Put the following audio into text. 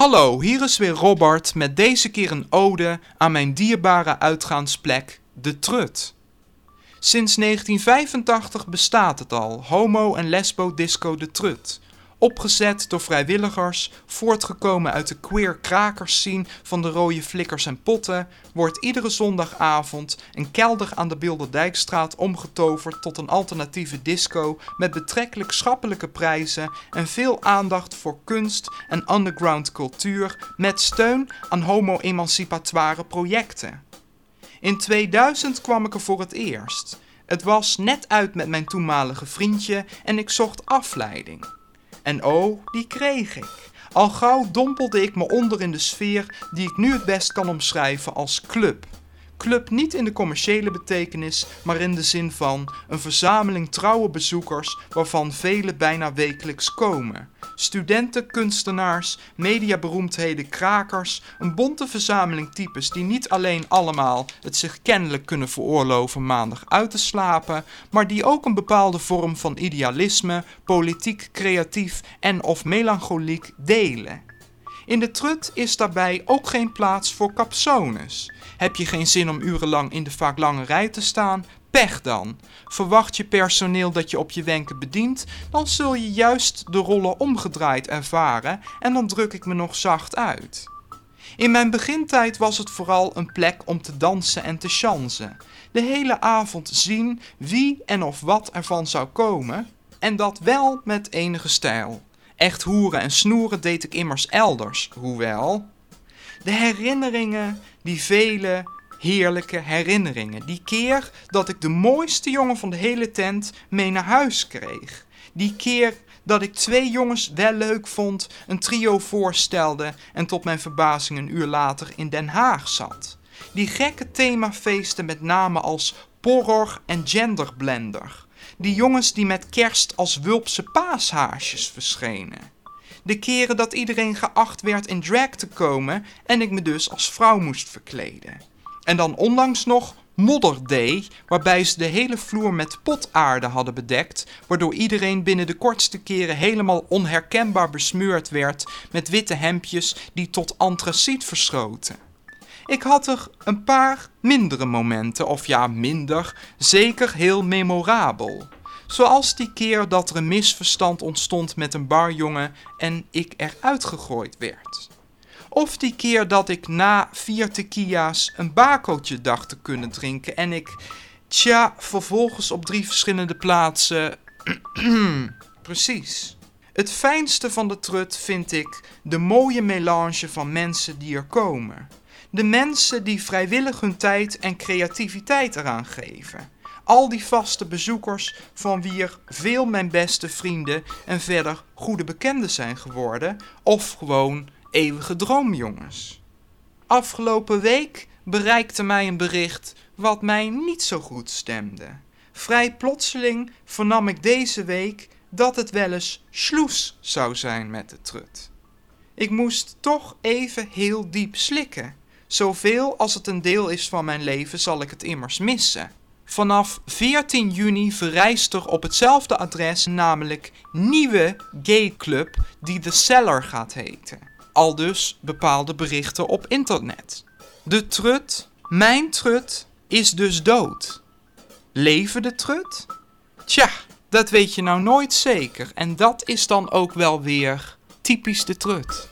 Hallo, hier is weer Robert met deze keer een ode aan mijn dierbare uitgaansplek, de Trut. Sinds 1985 bestaat het al, homo- en lesbo-disco de Trut. Opgezet door vrijwilligers, voortgekomen uit de queer krakers scene van de rode flikkers en potten, wordt iedere zondagavond een kelder aan de Bilderdijkstraat omgetoverd tot een alternatieve disco met betrekkelijk schappelijke prijzen en veel aandacht voor kunst en underground cultuur met steun aan homo-emancipatoire projecten. In 2000 kwam ik er voor het eerst. Het was net uit met mijn toenmalige vriendje en ik zocht afleiding. En oh, die kreeg ik. Al gauw dompelde ik me onder in de sfeer die ik nu het best kan omschrijven als club. Club niet in de commerciële betekenis, maar in de zin van een verzameling trouwe bezoekers waarvan vele bijna wekelijks komen. Studenten, kunstenaars, mediaberoemdheden, krakers, een bonte verzameling types die niet alleen allemaal het zich kennelijk kunnen veroorloven maandag uit te slapen, maar die ook een bepaalde vorm van idealisme, politiek, creatief en of melancholiek delen. In de trut is daarbij ook geen plaats voor capsones. Heb je geen zin om urenlang in de vaak lange rij te staan? Pech dan. Verwacht je personeel dat je op je wenken bedient, dan zul je juist de rollen omgedraaid ervaren en dan druk ik me nog zacht uit. In mijn begintijd was het vooral een plek om te dansen en te chansen. De hele avond zien wie en of wat ervan zou komen en dat wel met enige stijl. Echt hoeren en snoeren deed ik immers elders, hoewel. De herinneringen, die vele heerlijke herinneringen. Die keer dat ik de mooiste jongen van de hele tent mee naar huis kreeg. Die keer dat ik twee jongens wel leuk vond, een trio voorstelde en tot mijn verbazing een uur later in Den Haag zat. Die gekke themafeesten met namen als Porror en Genderblender. Die jongens die met kerst als wulpse paashaasjes verschenen. De keren dat iedereen geacht werd in drag te komen en ik me dus als vrouw moest verkleden. En dan onlangs nog Modder Day, waarbij ze de hele vloer met potaarde hadden bedekt, waardoor iedereen binnen de kortste keren helemaal onherkenbaar besmeurd werd met witte hemdjes die tot antraciet verschoten. Ik had er een paar mindere momenten, of ja, minder, zeker heel memorabel. Zoals die keer dat er een misverstand ontstond met een barjongen en ik eruit gegooid werd. Of die keer dat ik na vier tequila's een bakootje dacht te kunnen drinken en ik, tja, vervolgens op drie verschillende plaatsen. Precies. Het fijnste van de trut vind ik de mooie melange van mensen die er komen. De mensen die vrijwillig hun tijd en creativiteit eraan geven. Al die vaste bezoekers van wie er veel mijn beste vrienden en verder goede bekenden zijn geworden, of gewoon eeuwige droomjongens. Afgelopen week bereikte mij een bericht wat mij niet zo goed stemde. Vrij plotseling vernam ik deze week dat het wel eens sloes zou zijn met de trut. Ik moest toch even heel diep slikken. Zoveel als het een deel is van mijn leven zal ik het immers missen. Vanaf 14 juni verrijst er op hetzelfde adres namelijk nieuwe gay club die The Cellar gaat heten. Al dus bepaalde berichten op internet. De trut, mijn trut, is dus dood. Leven de trut? Tja, dat weet je nou nooit zeker. En dat is dan ook wel weer typisch de trut.